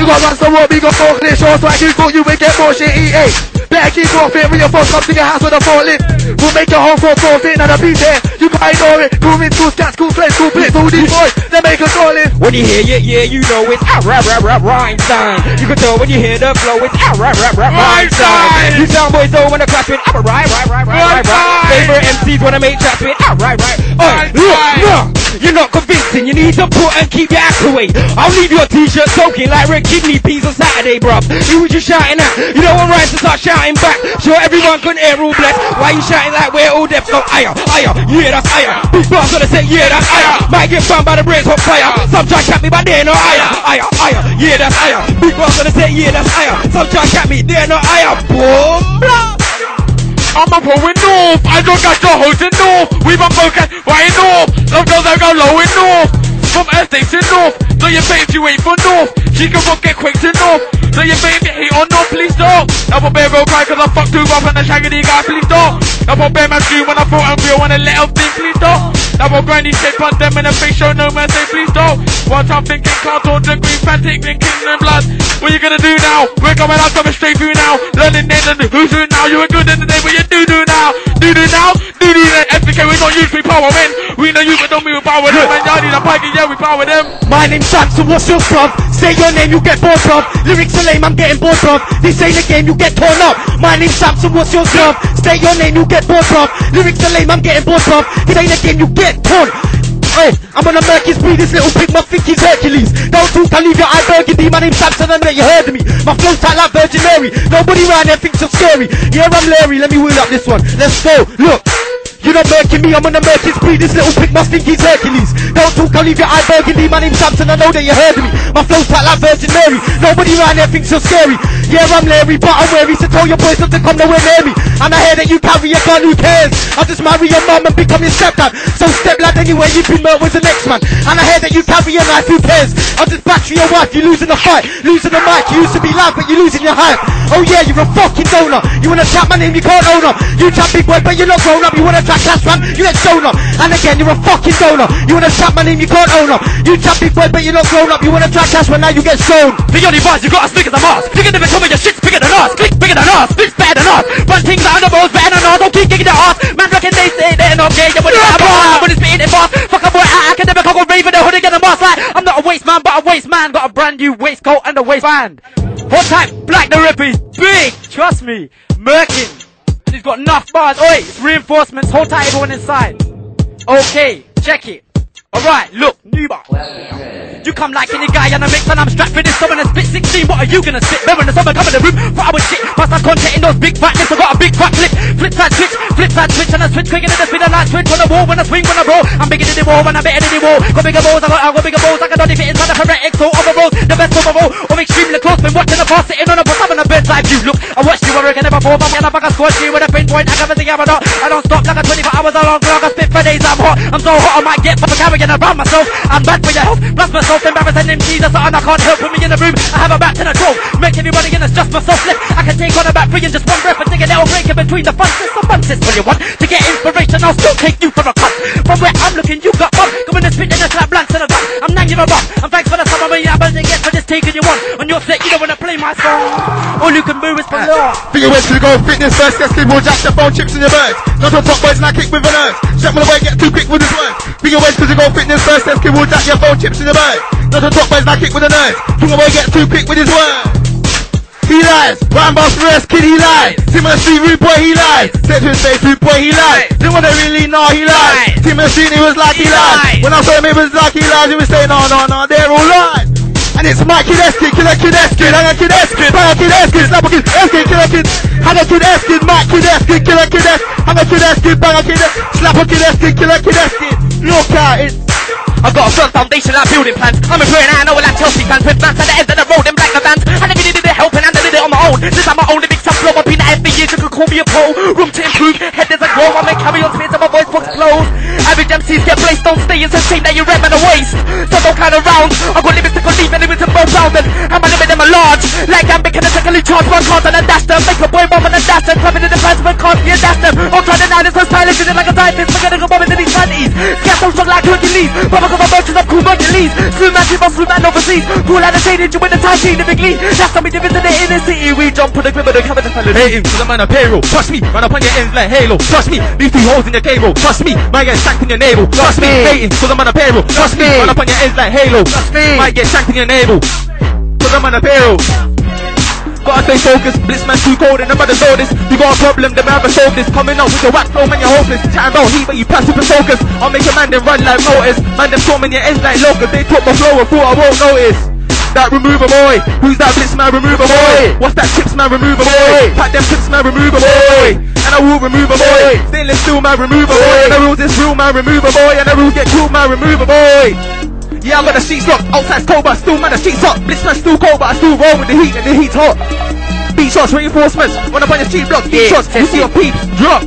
S3: You got run some more, we got four clear shows, so I can thought you would get more shit, EA. Better keep off it, reinforce, come to your house with a forklift. We'll make your whole floor forfeit, and a piece there. You can't ignore it. Cool in school, scats, cool flex, cool blitz, all these boys, they make us all in.
S6: When you hear it, yeah, you know it's ah rap rap rap Rhinestone. You can tell when you hear the flow, it's ah rap rap rap Rhinestone. You sound boys don't wanna clap it, ah right right right right right right. Favorite MCs wanna make trap it, ah right. Oi, look, look, you're not convincing. You need to put and keep your act away. I'll leave your t-shirt soaking like red kidney peas on Saturday, bruv. Who was you shouting at? You don't want Ryan to start shouting back. Sure, everyone can hear all blessed. Why you shouting like we're all deaf? Go higher, higher, yeah, that's higher. Big boss gonna say, yeah, that's higher. Might get found by the brains on fire. Some try cap me, but they're not higher, higher, higher, yeah, that's higher. Big boss gonna say, yeah, that's higher. Some try cap me, they're not higher. Boom, blah.
S4: I'm a pro in North. I don't got your hoes in North. We run focus right in North. Love girls that go low in From estates in North. So you babe you ain't for North. She can rock get quick to North. So you babe you hate on North, please don't. Now my bear will cry cause I fucked too rough and I shaggedy guy, please don't. Now my bear man scream when I thought I'm real when I let up think, please don't. Now my granny shit put them in the face show no mercy, please don't. One time thinking cards on the green frantic thinking in blood. What you gonna do now? We're coming out coming straight through now. Learning then and who's who now? You were good in the day, but you do do now. Do do now. Do do then. FBK we don't use we power men. We know you but don't we power them. And y'all need a pike and yeah we power them.
S6: My name's Samson, what's your scrub? Say your name, you get bored of. Lyrics are lame, I'm getting bored of. This ain't a game, you get torn up. My name's Samson, what's your scrub? Say your name, you get bored of. Lyrics are lame, I'm getting bored of. This ain't a game, you get torn. Hey, I'm on a Mercury speed, this little pig must think he's Hercules. Don't talk, I leave your eye burgundy. My name's Samson, I know you heard of me. My flow's tight like Virgin Mary. Nobody around there thinks you're scary. Yeah, I'm Larry, let me wheel up this one. Let's go, look. You're not murking me, I'm on a Mercury speed. This little pig must think he's Hercules. Don't talk, I'll leave your eye burgundy. My name's Samson, I know that you heard of me. My flow's tight like Virgin Mary. Nobody around there thinks you're scary. Yeah, I'm Larry, but I'm wary. So tell your boys not to come nowhere near me. And I hear that you carry a gun, who cares? I'll just marry your mum and become your stepdad. So stepdad anyway, you've been murdered with the next man. And I hear that you carry a knife, who cares? I'll just battery your wife, you're losing the fight. Losing the mic, you used to be loud, but you're losing your hype. Oh yeah, you're a fucking donor. You wanna chat my name, you can't own up. You chat big boy, but you're not grown up. You wanna class fam, you get shown up. And again, you're a fucking donor. You wanna chat my name, you can't own up. You chat big boy, but you're not grown up. You wanna chat cash when now you get shown.
S4: The only bars you got as big as a Mars. You can never tell me your shit's bigger than us. Click bigger than us. Bitch better than us. Run things out of the balls better than us. Don't keep kicking the ass. Man reckon they say they're not gay. You wanna get a bar. When it's spitting it fast. Fuck a boy, I, I can never go raving the hood and get a mask like. I'm not a waste man, but a waste man. Got a brand new waistcoat and a waistband. Hold tight, Black the Ripper is big. Trust me. Merkin. And he's got enough bars. Oi, reinforcements. Hold tight, everyone inside. Okay, check it. Alright, look, new bar. You come like any guy on a mix and I'm strapped for this summer and spit 16. What are you gonna spit? Remember the summer coming the room for our shit. I'm content in those big fat lips. I got a big fat lip. Flip side switch, flip side switch and I switch quicker than the speed of light switch on the wall when I swing when I roll. I'm bigger than the wall when I'm better than the wall. Got bigger balls, I got, I got bigger balls. I can only fit inside the heretics or overall. The best overall. I'm extremely close. Been watching the past sitting on a bus. On a bedside view. Look, I watched you, I reckon never fall. I'm gonna fuck a squash you with a pinpoint. I never think I'm not. I don't stop like a 24 hours a long clock. I spit for days. I'm hot. I'm so hot I might get for carrying around myself. I'm bad for your health. Plus myself embarrassing them Jesus. And I can't help put me in the room. I have a back to the door. Make everybody in it's just myself left. I can take on a back three in just one breath and take a little break in between the fun. There's some fun what you want to get inspiration. I'll still take you for a cut. From where I'm looking, you got bump. Coming and spitting a slap blanks in a gun. I'm nang you a bump. I'm thanks for the summer, but yeah, but get for this taking you on. On your set, you don't wanna play my song. All you can do is for love.
S8: Think you went to go fitness first, get skin more jack, the bone chips in your birds. Not on top boys and I kick with an urge. Shut my way, get too quick with his words. Think you went to go fitness first, get skin more jack, your bone chips in the bag. Not a top boys and I kick with an urge. Think my way, get too quick with his word. He lies, Ryan Boss Rest Kid, he lies. The street, rude boy, he lies. Said to his face, rude boy, he lies. Didn't want to really know, he lies. The street, he was like, he lies. When I saw him, he was like, he lies. He was saying, no, no, no, they're all lies. And it's Mike Kid Eskin, Killer Kid Eskin, Hang Kid Eskin, Bang Kid Eskin, Snapper Kid Eskin, Killer Kid, Hang Kid Eskin, Mike Kid Eskin, Killer Kid Eskin, Hang Kid Eskin, Bang Kid Eskin, Snapper Kid Eskin, Killer Kid Eskin. Look out, it's
S4: I've got a firm foundation like building plans. I'm a employing I know like Chelsea fans with plans at the end of the road in black vans. I never needed the help and I did it on my own. This time my own, the big tough flow. I've been at it for years. You could call
S7: me a pole. Room to improve, head there's a grow. I make carry on space and my voice box closed. Average MCs get placed, don't stay in the same that you rap and a waste. So don't kind of round. I've got limits charge, one card and a dash them. Make a boy bomb and a dash them. Clubbing in the pants a can't be a dash them. I'm trying to now, this so stylish, is it like a scientist? A bomb in these panties. Get so strong like Hercules. Bubba got my merchants of cool Hercules. Slew man, keep on slew man overseas. Cool out of shade, you win the time, the big league. That's how we difference in the inner city. We jump on the grip of the cover, the fellas.
S8: Hating to the man of payroll. Trust me, run up on your ends like Halo. Trust me, leave two holes in your cable. Trust me, might get shanked in your navel. Trust me, hating to the man of payroll. Trust me, run up on your ends like Halo. Trust me, might get shanked in your navel. To the man of payroll. Gotta stay focused, Blitzman too cold and the brothers know this. You got a problem, then rather solve this. Coming up with your whack flow, man, you're hopeless. Chatting about heat, but you pass super focus I'll make a man then run like motors. Man, them storming your ends like locusts. They took my flow and thought I won't notice. That remover boy, who's that blitz man remover boy? What's that chips man remover boy? Pack them chips man remover boy, and I will remove a boy. Stainless steel man remover boy, and the rules is real man remover boy, and the rules get cool man remover boy. Yeah, I got the sheets locked, outside's cold but still man the sheets hot. Blitz man still cold but I still roll with the heat and the heat's hot. Beat shots, reinforcements, run up on your street block, beat
S7: Yeah,
S8: shots, you see your peeps drop.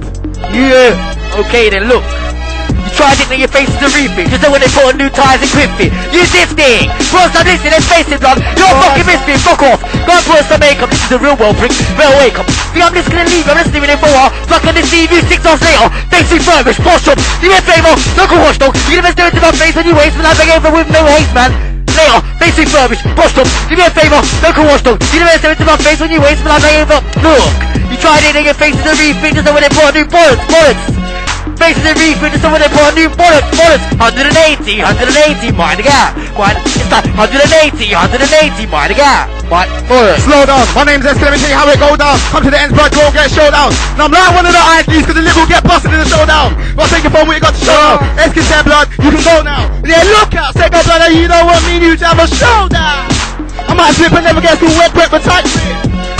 S7: Yeah. Okay then, look. You in your face is a refit. Just when they put on new tires and grip it. Use this thing. Bro, stop listening, let's face it, blood. You're fucking missing. Fuck off. Go and put some makeup. This is the real world, prick. Better wake up. See, I'm just gonna leave. I'm listening in for a while. Can deceive you six hours later. Facing furbish, boss up. Do me a favor. Look at watch dog. You never stare into my face when you waste. When I beg over with no hate, man. Later, facing furbish, boss up. Do me a favor. At watch dog. You never stare into my face when you waste. When I beg over. Look. You tried it in your face to the refit. Just when they on new bullets, bullets. Facing the reef with someone that brought new bullets, bullets, 180, 180, mind the gap, mind, it's that 180, 180, mind the gap, bullets.
S8: Slow down, my name's S, let me tell you how it go down. Come to the ends, blood, go get showdown. Now I'm like one of the IDs, cause the will get busted in the showdown. But take your phone, we got to show can say blood, you can go now. Yeah, look out, second blood, you know what me and you to have a showdown. I might slip and never get too wet, wet, but tight.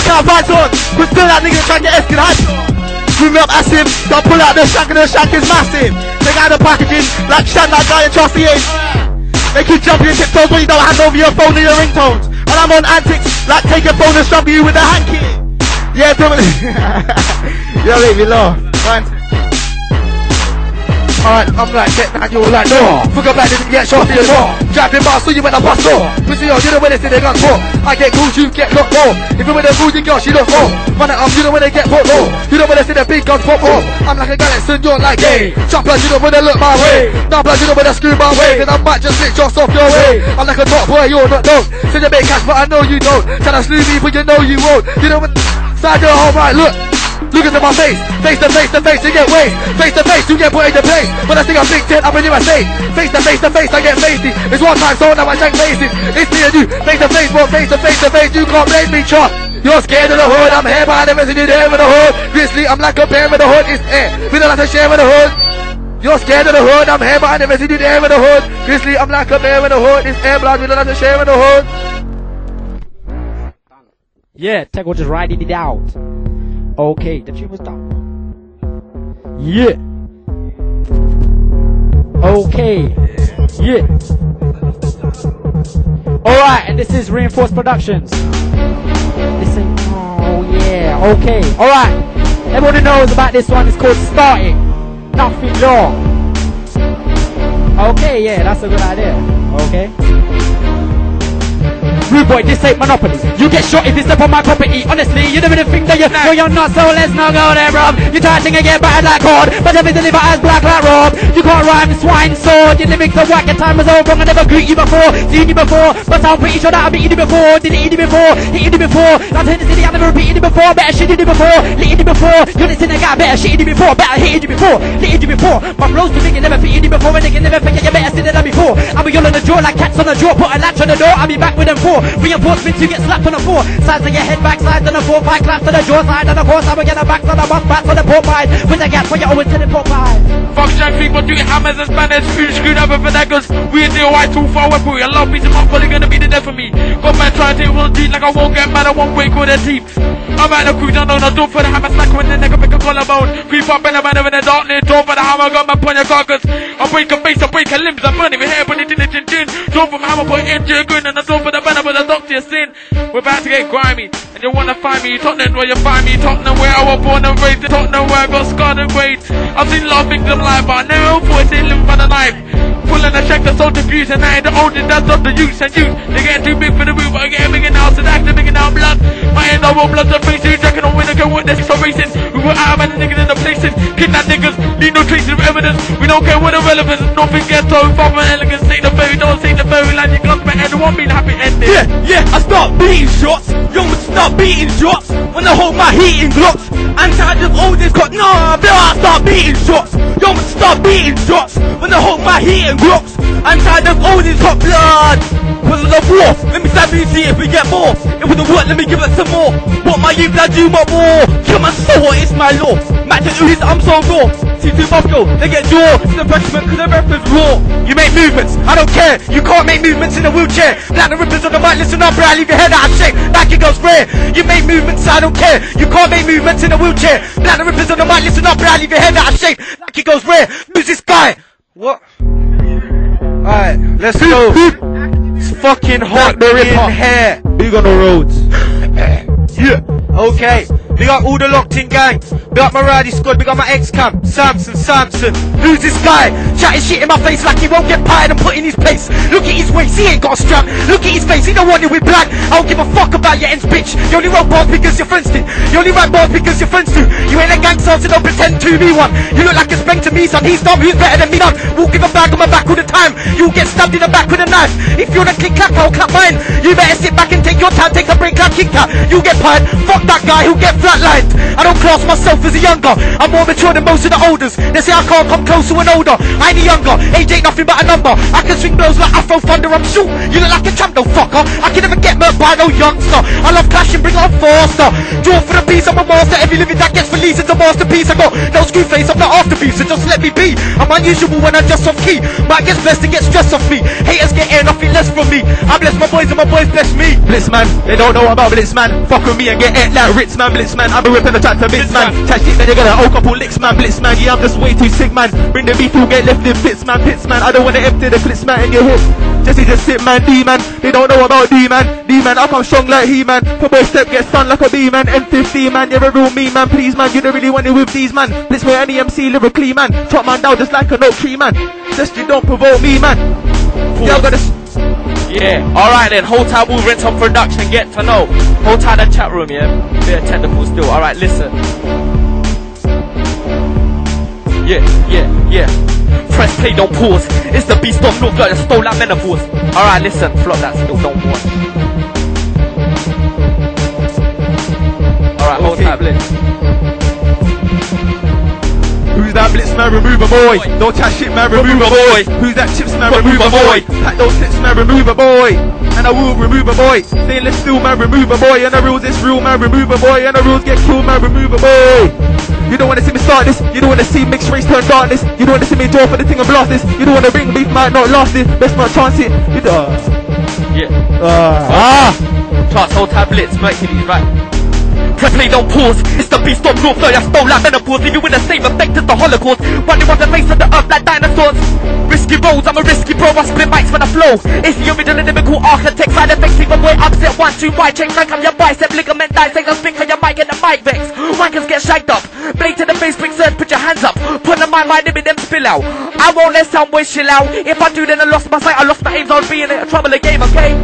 S8: Can't fight on, but still that nigga trying to get S can hide on. Move up acid, don't pull out the shank and the shank is massive. Take out the packaging, like shank that guy trust the aim. Make you jump your tiptoes when you don't hand over your phone and your ringtones. And I'm on antics, like take your phone and struggle you with a hanky. Yeah, it. yeah, make me laugh. Right.
S3: Alright, I'm like, get down, you're like, no. Fuck like this, get shot to your door. Driving past, so you better bust door. Pussy on, you know when they say they got for. I get cool, you get locked more. If you're with a bougie girl, she look more. Run it up, you know when they get put low. You know when they say the big guns pop off. I'm like a galaxy, you're like gay. Chop blood, you know when they look my way. Now blood, you know when they scream my way. Then I might just lick just off your way. I'm like a top boy, you're not known. Say you make cash, but I know you don't. Tryna slew me, but you know you won't. You know when, side your whole right, look. Look into my face, face to face to face, you get waste. Face to face, you get put into place. When I think I'm big tent, I'm in USA. Face Face to face to face, I get facey. It's one time, so now I shank faces. It's me and you, face to face, but face to face to face, you can't blame me, chop. You're scared of the hood, I'm here behind the resident there with the hood. Grizzly, I'm like a bear with the hood, it's air. We don't have to share with the hood. You're scared of the hood, I'm here behind the resident there with the hood. Grizzly, I'm like a bear with the hood, it's air blood, we don't have to share with the hood.
S4: Yeah, Tech was just writing it out. Okay, the tune was done. Yeah. Okay. Yeah. Alright, and this is Reinforced Productions. Ain't. Oh, yeah. Okay. Alright. Everyone who knows about this one is called Starting. Nothing wrong. Okay, yeah, that's a good idea. Okay. Rude boy, this ain't monopoly. You get shot if you step on my property. Honestly, you never think that you know you're not, so let's not go there, bro. You try to get battered like hard, but every deliver as black like Rob. You can't rhyme swine sword. Your lyrics are whack, your time was over. I never greet you before, seen you before, but I'm pretty sure that I've beaten you before. Did it hit you before? Hit you before? I've the city, I've never repeated it before. Better shit you before, lit you before. You're the sinner guy, better shit you before. Better hit you before, lit you before. My flows too big, you never fitted you before, and they can never figure you better sit than before. I'll be all on the jaw like cats on the jaw. Put a latch on the door, I'll be back with them four. Reinforcements, you get slapped on the floor. Sides of your head, back sides on the four, five claps to the jaw side, and of course I will get a back to the bus, back to the port side. With the gas for your always to the port side.
S7: Fuck shank people do hammers and spanners, food screwed up for daggers. We deal white too far away, a lot of pieces of probably gonna be the death of me. Got man trying to will deep like I won't get mad, I won't wake with their teeth. I'm at the cruise, I know the door for the hammer slack when the nigga pick a collarbone. Creep up in the man in the darkness, door for the hammer, got my point carcass. I break a face, I break a limbs, I burn it with hair, but it didn't chin chin. Door from hammer, put in, good, and I door for the banner,
S2: with a doctor sin. We're about to get grimy, and you wanna find me. you Tottenham where you find me. Tottenham where I was born and raised. Tottenham where I got scarred and grades. I've seen a lot of victims life, but I never thought they live by the knife. Pulling a check that's so diffused, and I ain't the oldest that's of the youth and youth. They get too big for the move, I get bigger now, so that's the bigger now blood. My end all blood to face you, drinking on winner can work this so racing. We were out the niggas in the places, kidnap niggas, leave no traces of evidence. We don't care what the relevance, nothing gets so far from elegance. Say the very, don't say the very line, you gloss my head, won't be happy ending.
S6: Yeah, yeah, I start beating shots. Young would start beating shots. When I hold my heating glocks. I'm tired of all this cut. No, I start beating shots. Young would start beating shots. When I hold my heating glocks. I'm tired of all this hot blood. Was it a war? Let me you see if we get more. It wouldn't work, let me give it some more. What my youth I do my war. Kill my soul, it's my law. Match and ooze, I'm so raw. C2 Buffalo, they get jaw. It's the freshman cause the ref is raw. You make movements, I don't care. You can't make movements in a wheelchair. Black the rippers on the mic, listen up, bro. I leave your head out of shape. Back it goes rare. You make movements, I don't care. You can't make movements in a wheelchair. Black the rippers on the mic, listen up, bro. I leave your head out of shape. Like it goes rare. Who's this guy? What? Alright, let's go. It's fucking hot in here. Big on the roads. yeah. Okay. We got all the locked in gang. We got my Rowdy squad. We got my ex camp. Samson, Samson. Who's this guy? Chatting shit in my face like he won't get pied and put in his place. Look at his waist. He ain't got a strap. Look at his face. He don't want it with black. I don't give a fuck about your ends, bitch. You only wrote bars because your friends did. You only write bars because your friends do. You ain't a gangster, so don't pretend to be one. You look like a spank to me, son. He's dumb. Who's better than me, none? Won't give a bag on my back all the time. You'll get stabbed in the back with a knife. If you're the click clap, I'll clap mine. You better sit back and take your time. Take a break, clap, kick that. You'll get pied. Fuck that guy who'll get flatlined. I don't class myself as a younger. I'm more mature than most of the olders. They say I can't come close to an older. I ain't a younger. Age ain't nothing but a number. I can swing blows like Afro Thunder. I'm short. You look like a champ, no fucker. I can never get murdered by no youngster. I love clashing, bring on faster. Draw for the piece, I'm a master. Every living that gets released is a masterpiece. I got no screw face, I'm not after beef, so just let me be. I'm unusual when I just off key. Might get blessed and get stressed off me. Haters get air, nothing less from me. I bless my boys and my boys bless me. Blitz man, they don't know about Blitz man. Fuck with me and get it like Blitzman. I'm a ripping the track to Blitzman. Chat shit, then you're gonna owe couple licks, man. Blitz, man. yeah, I'm just way too sick, man. Bring the beef, you'll get left in fits, man. Pits, man. I don't wanna empty the clips, man, in your hip. Jesse just sit, man. D, man. They don't know about D, man. D, man. I come strong like he, man. For boy step, get stunned like a B, man. M50, man. You're a real me, man. Please, man. You don't really want it with these, man. Blitz with any MC lyrically, man. Chop man down just like an oak tree, man. Just you don't provoke me, man. Yeah, I gotta.
S2: Yeah, alright then, hold tight, we'll rent on production, get to know. Hold tight the chat room, yeah? Bit of technical still, alright, listen. Yeah, yeah, yeah. Press play, don't pause. It's the beast of look, got a stole that menopause. Alright, listen, flop that still, don't pause. Alright, hold tight, blitz.
S6: Who's that blitz man? Remove a boy. Don't chat shit man. Remove a boy. Who's that chips man? Remove a boy. Pack those clips man. Remove a boy. And I will remove a boy. Stainless steel man. Remove a boy. And the rules is real man. Remove a boy. And the rules get killed man. Remove a boy. You don't wanna see me start this. You don't wanna see mixed race turn darkness. You don't wanna see me draw for the thing and blast this. You don't wanna bring beef might not last it. Best not chance it. You don't.
S2: Yeah.
S6: Ah.
S2: Chance, hold tight, blitz, Mercury's right. Press play, don't pause. It's the beast of North, I stole like menopause. Leave you with the same effect as the Holocaust. Running on the face of the earth like dinosaurs. Risky roads, I'm a risky bro. I split mics for the flow. It's the original lyrical architect. Side effects, even boy upset. One, two, right, check, rank, I'm your bicep. Ligament dissect, I'll spin for your mic and the mic vex. Wankers get shagged up. Blade to the face, bring surge, put your hands up. Put mind, my limit, them spill out. I won't let some boys chill out. If I do, then I lost my sight. I lost my aims, I'll be in a trouble again, okay?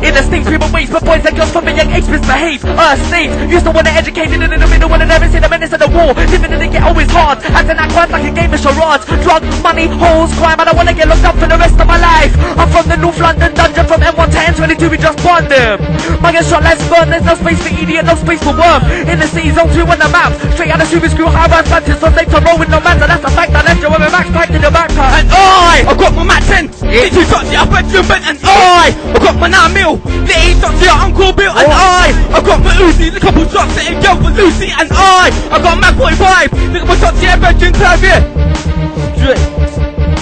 S2: In the stinks, people waste, but boys and girls from a young age misbehave. Uh, slaves, used to want to educate it in the middle when I never see the menace of the war. Living in the ghetto is hard, acting like cards like a game of charades. Drug, money, hoes, crime, I don't wanna get locked up for the rest of my life. I'm from the North London dungeon, from M1 to N22, we just bond them. My get shot, let's burn, there's no space for idiot, no space for worm. In the city zone 2 on the map, straight out of Super Screw, high rise fantasy, so safe to roll with no matter. That's a fact, I left you with back packed in the backpack.
S6: And I, I got my Mac 10. It's two shots, yeah, I bet you bent. And I, I got my 9 mil. The 8 shots, yeah, Uncle Bill. And I, I got my Uzi. A couple shots, that girl for Lucy. And I, I got my 45. Look at my shots, yeah, bet you Clive,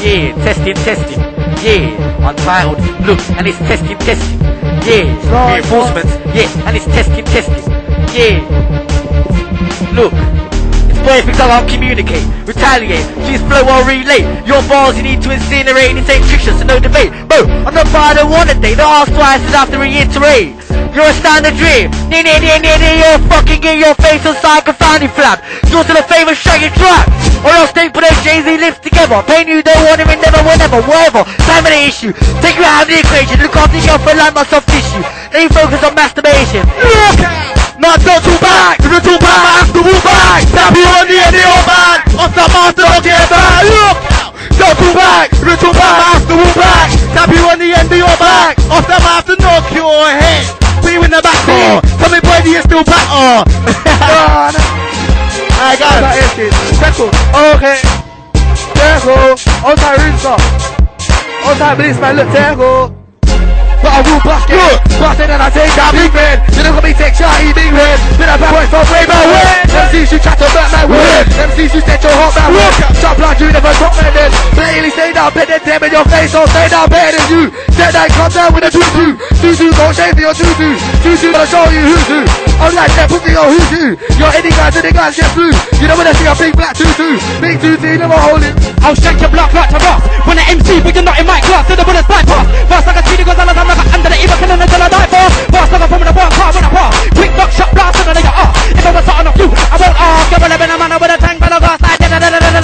S6: yeah.
S11: Testing, testing. Yeah, untitled. Look, and it's testing, testing. Yeah, reinforcements. Yeah, and it's testing, testing. Yeah. Look,
S3: boy thinks I communicate, retaliate, she's flow or relate. Your balls you need to incinerate, this ain't fiction, so no debate. Bro, I'm not far, I don't want don't ask twice and to reiterate. You're a standard dream. Nee, nee, nee, nee, nee, you're fucking in your face on psycho fanny flap. You're to the famous shaggy trap. Or else they put those Jay-Z lips together. Pain you don't want him and never, whatever, whatever. Time of the issue. Take you out of the equation. Look after your girlfriend like my soft tissue. Then you focus on masturbation.
S8: Not go too back, to back, to knock your head. See you in the back door. Tell me, boy, do you still battle? oh, no. I got it.
S3: Settle. Okay. There go. Circle. time, rinse up. time, bliss, man. Look, There go. But I will bust it. Bust and I take that big man. You don't got me take shotty big man. Then I back point for brave man win. MCs you chat to back man win. MCs you snitch your hot man win. Shot blood you never drop man then. Blatantly stay down, bed then damn in your face. I'll down better than you. Set that come down with a tutu. Tutu gon' shave for your tutu. Tutu gonna show you who's who. I'm like that pussy or who's who. You're any guys and the guys get blue. You know when I see a big black tutu. Big tutu, never hold it.
S4: I'll shank your block like to rock. When I MC, but you're not in my class, so the bullets bypass. Like a speedy goes on as I'm never under the evil killing until I die for. Pass never from the bar, car when a par. Quick knock shot blast and a nigga off. If I was starting off you, I won't argue. You're living a man with a tank, but I got da da da da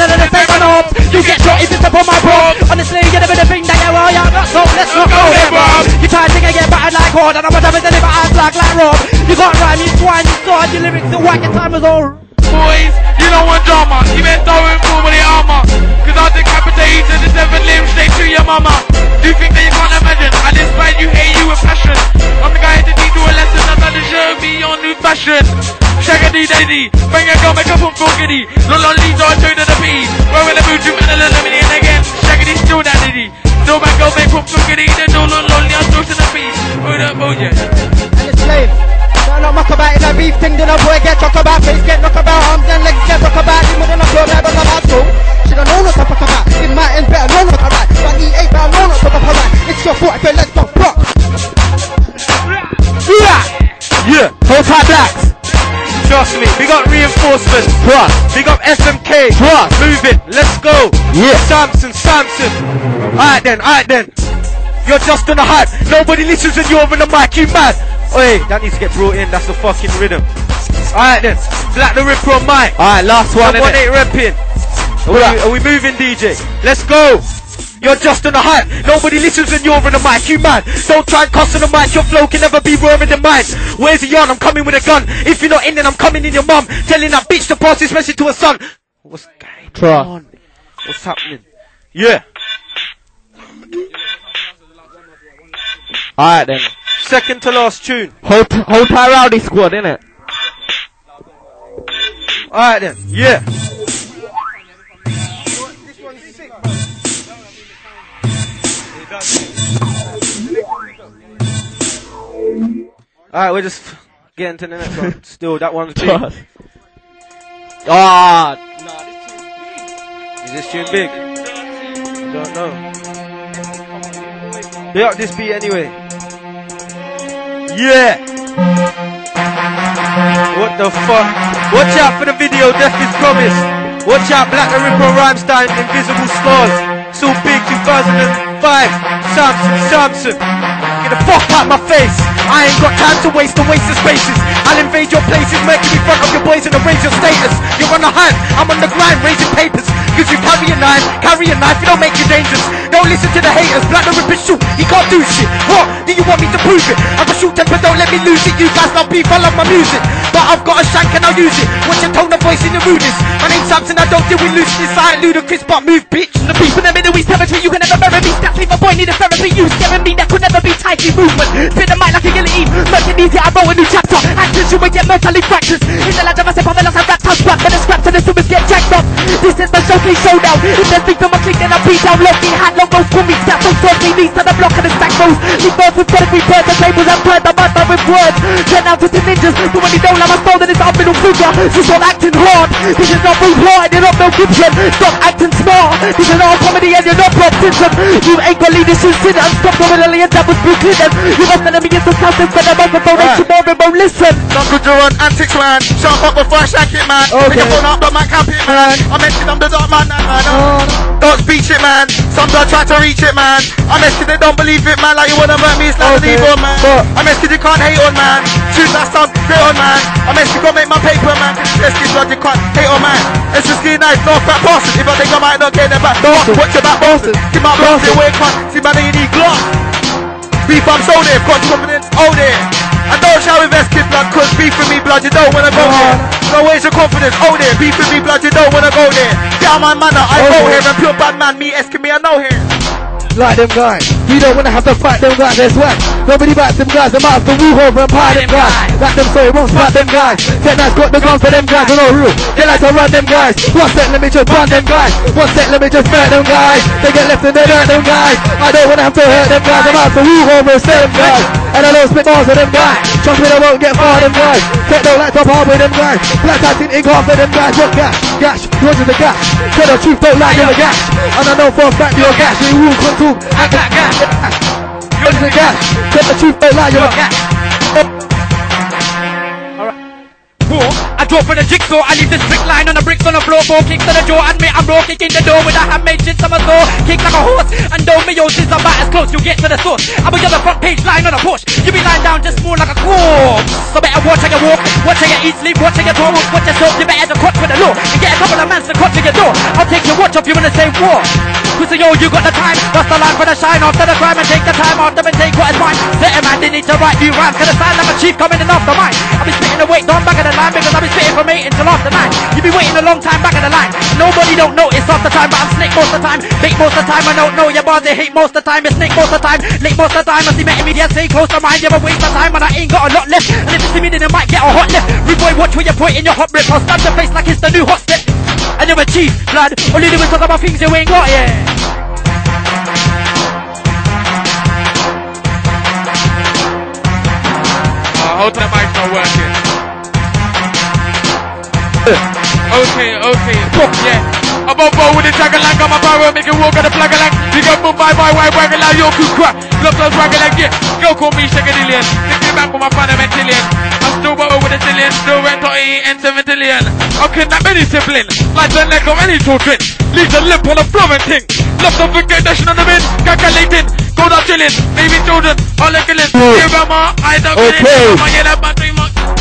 S4: You get shot if you step on my bro. Honestly, you're the bit thing that you're all young. So let's not go there, Bob. You try to get battered like hard, and I'm a devil deliver ass like like Rob. You can't rhyme, you twine, you start your lyrics, the wacky time is all.
S7: Boys don't want drama. You been throwing full with the armor. Cause I decapitated the seven limbs straight to your mama. Do you think that you can't imagine? I despise you, hate you with passion. I'm the guy that teach you a lesson. That's how to show me your new fashion. Shaggedy daddy, bang a girl, make a pump for giddy. Lol on leads, I show to the P. Wearing the boot, you man, and eliminate again. Shaggedy still daddy. No man go make pump for giddy. Then no lol lol, I show to the. Hold up, oh yeah.
S4: and it's slave. Don't not muck about in a beef thing, then a boy get chuck about, face get knock about, arms and legs get rock about, him within a club, never come out so. Shoulda known what to fuck about, it might end better, known what to write, but he ain't better, known what to fuck about, it's your fault if it let's go rock.
S3: Yeah, hold tight blacks. Trust me, we got reinforcements. Trust. We got SMK. Trust. Moving, let's go. Yeah. Samson, Samson. Alright then, alright then. You're just on the hype. Nobody listens when you're on the mic, you mad. Oi, that needs to get brought in. That's the fucking rhythm. Alright then. Black the Ripper on mic. Alright, last one. Someone ain't repping. Are we, are we moving, DJ? Let's go. You're just on the hype. Nobody listens when you're on the mic. You man, don't try and cuss on the mic. Your flow can never be rarer than mine. Where's the yarn? I'm coming with a gun. If you're not in, then I'm coming in your mum. Telling that bitch to pass this message to her son. What's going on? What's happening? Yeah. Alright then. Second to last tune. Hold, hold tight rowdy squad, innit? Alright then. Yeah. Alright, we're just getting to the next one. Still, that one's big. Ah, is this tune big? I don't know. Big up this beat anyway. Yeah. What the fuck? Watch out for the video, Death is promised. Watch out, Black the Ripper, Rhymestein, Invisible Scars. So big 2005. Samson, Samson. Get the fuck out my face. I ain't got time to waste the waste of spaces. I'll invade your places, make me front of your boys and arrange your status. You're on the hunt, I'm on the grind, raising papers. Cause you carry a knife, carry a knife, you don't make you dangerous. Don't listen to the haters, black ripper shoot, he can't do shit. What? Do you want me to prove it? I got shoot temper, don't let me lose it. You guys love beef, I love my music. But I've got a shank and I'll use it. Watch your tone of voice in your rudeness. My name's Samson, I don't deal with looseness. I ain't ludicrous, but move, bitch. The beef in the Middle East territory, you can never bury me. That's leave a boy need a therapy. You scaring me, that could never be tightly movement. Spit the mic like a guillotine, merchant easy, I roll a new chapter. Actions you will get mentally fractures. In the land of myself, I'm the last I rap touch back, but the scraps and swimmers get jacked up. This is my show.
S4: mostly showdown. If there's on my click, then I beat down. Loki, hand long goes, call me stats, don't stop me, knees to the block and the stack goes. Leave birds with pedigree, birds and tables and birds, I'm out with words. Turn out to the ninjas, but when you don't have a stone, then it's our middle finger. So stop acting hard. This is not Bruce Hart, you're not Mel Gibson. Stop acting smart. This is not comedy and you're not Bob Simpson. You ain't got leadership, sit and stop the aliens that was Bill Clinton. You must enemy is the south instead of microphone, and tomorrow won't listen.
S8: Uncle and Antics man, sharp up before I shank it man.
S3: Okay.
S8: Pick your phone up, but man can't man. I mentioned I'm the dot man, man, man. Don't speak it man. Some don't try to reach it man. I message they don't believe it man. Like you wanna murder me, it's like
S3: Okay.
S8: an evil man.
S3: But-
S8: I message you can't hate on man. Choose that sound great on man. I message you go make my paper man. Let's get blood, you can't hate on man. It's just getting nice, no crap bosses. If I think I might not get it back,
S3: Bosses.
S8: watch your back bosses. See my bosses, it can't. See man, you need gloss. Beef, I'm so there, got confidence, oh there. I don't shall invest in blood, cause beef with me blood, you don't wanna go there. No ways your confidence, oh there. Beef with me blood, you don't wanna go there. Get out my manner, I go here, and pure bad man, me asking me, I know here.
S3: like them guys. We don't wanna have to fight them guys, that's why. Nobody bats them guys, them out the woo over and pie them guys. Like them so it won't spot them guys. Ten nights got the guns for them guys, know real. They like to run them guys. One set, let me just run them guys. One set, let me just hurt them guys. They get left in the dirt, them guys. I don't wanna have to hurt them guys. I'm out the woo over and them guys. And I don't spit bars for them guys. Trust me, they won't get far them guys. Take no like top hard with them guys. Black in ink half for them guys. What gash? Gash, yours is the gash. Tell the truth, don't lie, you're a gash. And I know for a fact you're a gash. You won't come to. I got gash. Yours is the gash. Tell the truth, don't lie, you're a gash.
S4: War. I draw for the jigsaw, I leave this brick line on the bricks on the floor, four kicks to the jaw, and me, I'm raw, kicking the door with a handmade shit summer saw, kick like a horse, and don't me, yo, I'm about as close, you get to the source. I be on the front page, lying on a Porsche, you be lying down just more like a corpse. So better watch how you walk, watch how you eat, sleep, watch how you talk, watch yourself, you better cut with the law, and get a couple of mans to cut to your door. I'll take your watch off you in the same war. Cause yo, you got the time, bust the line for the shine, after the crime, and take the time. After and take what is mine. Certain man, they need to write new rhymes, cause the sound like a chief coming in off the mic. I be spitting the weight down back of the line, because I be spitting from 8 until after 9. You be waiting a long time back of the line. Nobody don't notice half the time, but I'm snake most of the time. Bait most of the time, I don't know your bars, they hate most of the time. It's snake most of the time, late most of the time. I see me media say close to mine, you ever waste my time, and I ain't got a lot left. And if you see me, then it might get a hot left. Rude boy, watch where you point in your hot rip. I'll stab your face like it's the new hot step. And you're a chief, blood. Only do is talk about things you ain't got, yeah.
S7: Uh, hold the mic's not working. Okay, okay, yeah. I'm on board with the like I'm a power, make it walk on the like You got bye bye, why wagon like yo cool crap. Look those like yeah. Go call me shagadillion. Thinking back with my fundamentallion. I'm still bottle with a zillion, still rent or E and seven billion. I'll kidnap any sibling, like the neck of any children. Leave the limp on a flowing thing. Love the big dashing on the bin, calculating. Go down chilling, baby children, all the killing. Give them all, I don't get it. I'm get up my.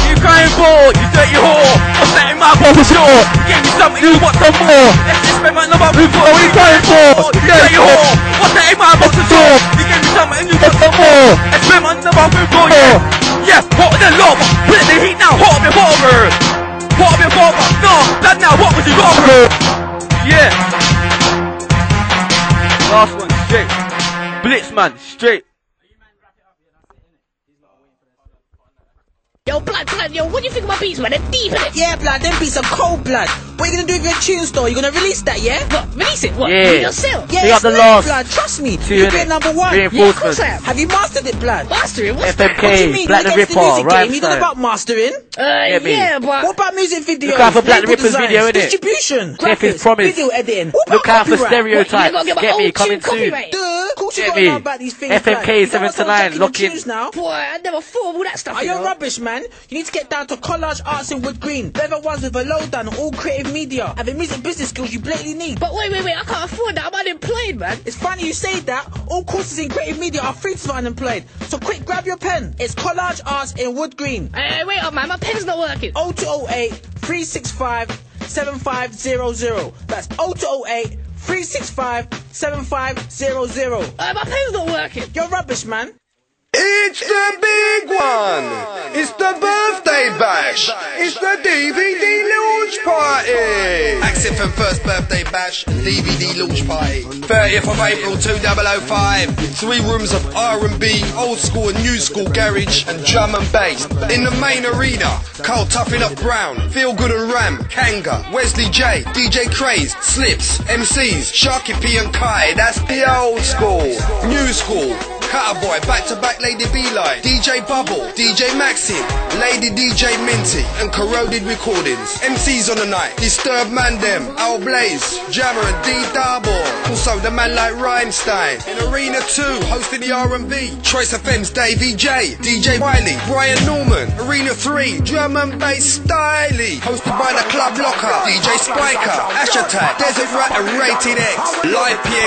S8: You crying for, you dirty whore. I'm setting my ball for sure. Give me something, you want some more. Let's just spend my number before. What are you crying for? You dirty whore. What's that in my box for sure? You me something, you want some more. Let's spend my number before. Yeah, hot the. Put the heat now, hot before. Hot before, no, blood now, what you got? Yeah. Last one, straight. Blitzman, straight.
S9: Yo, blood, blood, yo, what do you think of my beats, man? They're deep in it.
S10: Yeah, blood, them beats are cold blood. What are you gonna do with your tune store? You gonna release that, yeah?
S9: What? Release it? What?
S12: Yeah.
S9: Do it yourself?
S10: Yeah,
S12: They got
S10: it's
S12: the
S10: lit,
S12: last
S10: blood. Trust me.
S12: two
S10: You'll
S12: in
S10: get number one.
S9: Yeah, of course I have.
S10: Have you mastered it, blood?
S9: Mastering? What's
S12: FMK,
S10: What do you mean?
S12: Black the
S10: Against
S12: Ripper,
S10: music
S12: rhyme
S10: game, you know
S12: style.
S10: about mastering?
S9: Uh,
S12: Get me.
S9: yeah, but...
S10: What about music videos?
S12: Look out for Black the
S10: label
S12: Ripper's
S10: designs,
S12: video, innit?
S10: Distribution,
S12: Kept his
S10: graphics,
S12: promise.
S10: video editing. What
S12: Look
S10: about
S12: out for
S10: copyright?
S12: stereotypes.
S9: You gotta get my
S12: Get me
S9: old
S12: coming soon.
S9: copyright.
S10: Duh, of course you
S12: Get
S10: gotta
S12: me.
S10: know about these things.
S12: FMK
S10: blood. You know
S12: 7
S10: what's
S12: to
S10: on
S12: 9,
S10: Jackie
S12: lock
S10: the
S12: in.
S10: now?
S9: Boy, I never thought of all that stuff,
S10: Are
S9: you
S10: you rubbish, man? You need to get down to Collage Arts in Wood Green. They're the ones with a lowdown on all creative media and the music business skills you blatantly need.
S9: But wait, wait, wait, I can't afford that. I'm unemployed, man.
S10: It's funny you say that. All courses in creative media are free to the unemployed. So quick, grab your pen. It's Collage Arts in Wood Green.
S9: Hey, hey, wait up, man. My pen's not working.
S10: 0208 365 7500. That's 0208 365 7500.
S9: Uh, my pen's not working.
S10: You're rubbish, man.
S12: It's the big one! It's the birthday bash! It's the DVD launch party! Accent from first birthday bash and DVD launch party. 30th of April 2005. Three rooms of R&B, old school and new school garage and drum and bass. In the main arena, Carl Toughin Up Brown, Feel Good and Ram, Kanga, Wesley J, DJ Craze, Slips, MCs, Sharky P and Kai. That's the old school. New school. Cutter Boy, back to back Lady Beeline, DJ Bubble, DJ Maxim, Lady DJ Minty, and Corroded Recordings. MCs on the night, Disturb Mandem, Al Blaze, Jammer and D Darbo. Also the man like Rhymestein. In Arena 2, hosting the R&B, Choice FM's Davey J, DJ Wiley, Brian Norman. Arena 3, Drum and Bass Styly, hosted by the Club Locker, DJ Spiker, Ash Attack, Desert Rat and Rated X. Live